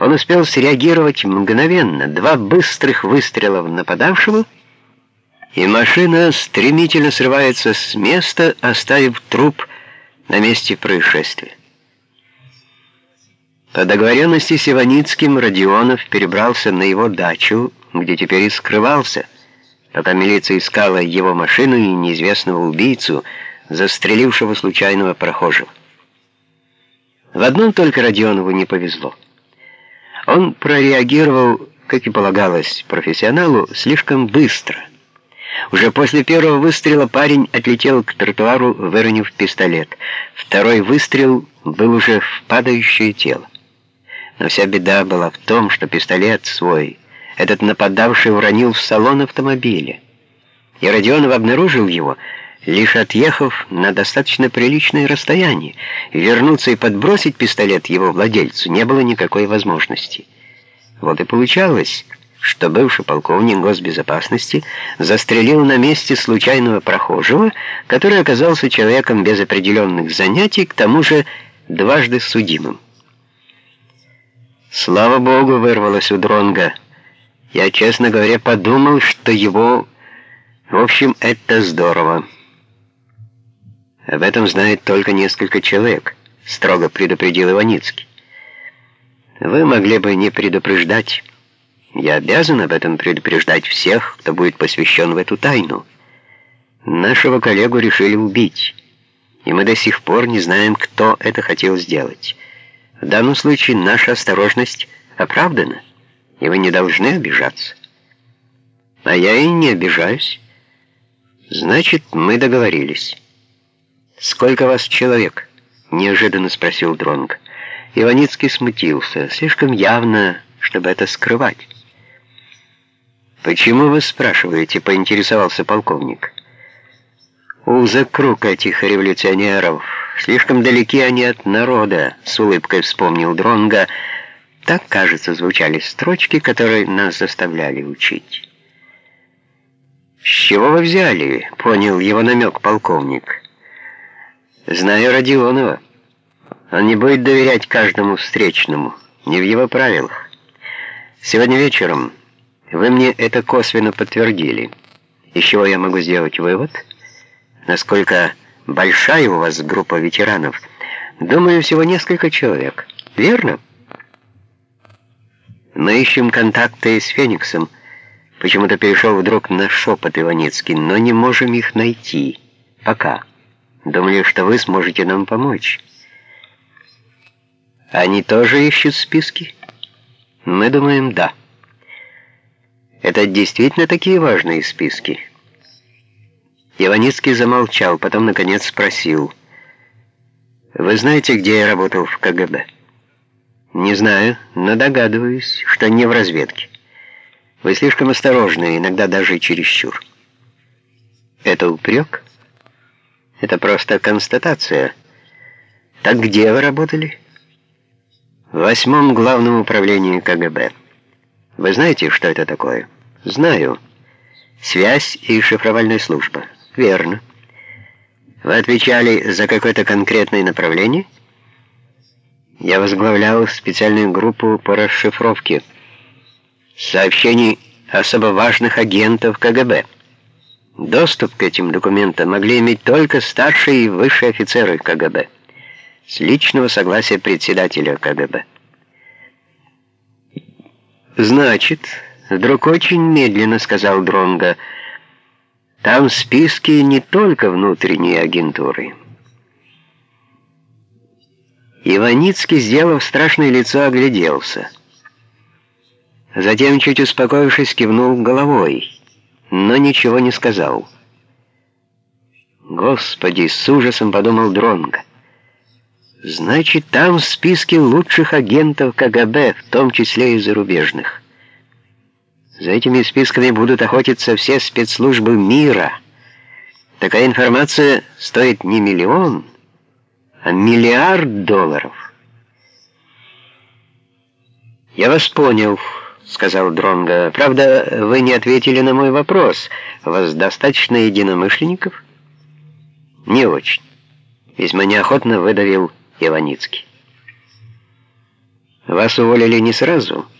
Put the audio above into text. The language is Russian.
Он успел среагировать мгновенно. Два быстрых выстрела в нападавшего, и машина стремительно срывается с места, оставив труп на месте происшествия. По договоренности с Иваницким Родионов перебрался на его дачу, где теперь и скрывался, пока милиция искала его машину и неизвестного убийцу, застрелившего случайного прохожего. В одном только Родионову не повезло. Он прореагировал, как и полагалось профессионалу, слишком быстро. Уже после первого выстрела парень отлетел к тротуару, выронив пистолет. Второй выстрел был уже в падающее тело. Но вся беда была в том, что пистолет свой этот нападавший уронил в салон автомобиля. И Родионов обнаружил его, лишь отъехав на достаточно приличное расстояние. Вернуться и подбросить пистолет его владельцу не было никакой возможности. Вот и получалось, что бывший полковник госбезопасности застрелил на месте случайного прохожего, который оказался человеком без определенных занятий, к тому же дважды судимым. Слава богу, вырвалось у Дронга. Я, честно говоря, подумал, что его... В общем, это здорово. Об этом знает только несколько человек, строго предупредил Иваницкий. Вы могли бы не предупреждать. Я обязан об этом предупреждать всех, кто будет посвящен в эту тайну. Нашего коллегу решили убить, и мы до сих пор не знаем, кто это хотел сделать. В данном случае наша осторожность оправдана, и вы не должны обижаться. А я и не обижаюсь. Значит, мы договорились. Сколько вас человек? Неожиданно спросил Дронг. Иваницкий смутился, слишком явно, чтобы это скрывать. «Почему вы спрашиваете?» — поинтересовался полковник. «Узок круг этих революционеров». Слишком далеки они от народа, с улыбкой вспомнил Дронга. Так, кажется, звучали строчки, которые нас заставляли учить. «С чего вы взяли?» — понял его намек полковник. «Знаю Родионова. Он не будет доверять каждому встречному, не в его правилах. Сегодня вечером вы мне это косвенно подтвердили. Из чего я могу сделать вывод? Насколько Большая у вас группа ветеранов. Думаю, всего несколько человек. Верно? Мы ищем контакты с Фениксом. Почему-то перешел вдруг на шепот Иваницкий, но не можем их найти. Пока. Думали, что вы сможете нам помочь. Они тоже ищут списки? Мы думаем, да. Это действительно такие важные списки. Иваницкий замолчал, потом, наконец, спросил. «Вы знаете, где я работал в КГБ?» «Не знаю, но догадываюсь, что не в разведке. Вы слишком осторожны, иногда даже чересчур». «Это упрек?» «Это просто констатация. Так где вы работали?» «В восьмом главном управлении КГБ. Вы знаете, что это такое?» «Знаю. Связь и шифровальная служба». Верно. Вы отвечали за какое-то конкретное направление? Я возглавлял специальную группу по расшифровке сообщений особо важных агентов КГБ. Доступ к этим документам могли иметь только старшие и высшие офицеры КГБ с личного согласия председателя КГБ. «Значит, вдруг очень медленно», — сказал Дронга, — там списки не только внутренней агентуры. Иваницкий, сделав страшное лицо, огляделся. Затем, чуть успокоившись, кивнул головой, но ничего не сказал. «Господи!» — с ужасом подумал Дронго. «Значит, там в списке лучших агентов КГБ, в том числе и зарубежных». За этими списками будут охотиться все спецслужбы мира. Такая информация стоит не миллион, а миллиард долларов. «Я вас понял», — сказал Дронго. «Правда, вы не ответили на мой вопрос. Вас достаточно единомышленников?» «Не очень», — весьма неохотно выдавил Иваницкий. Вас уволили не сразу.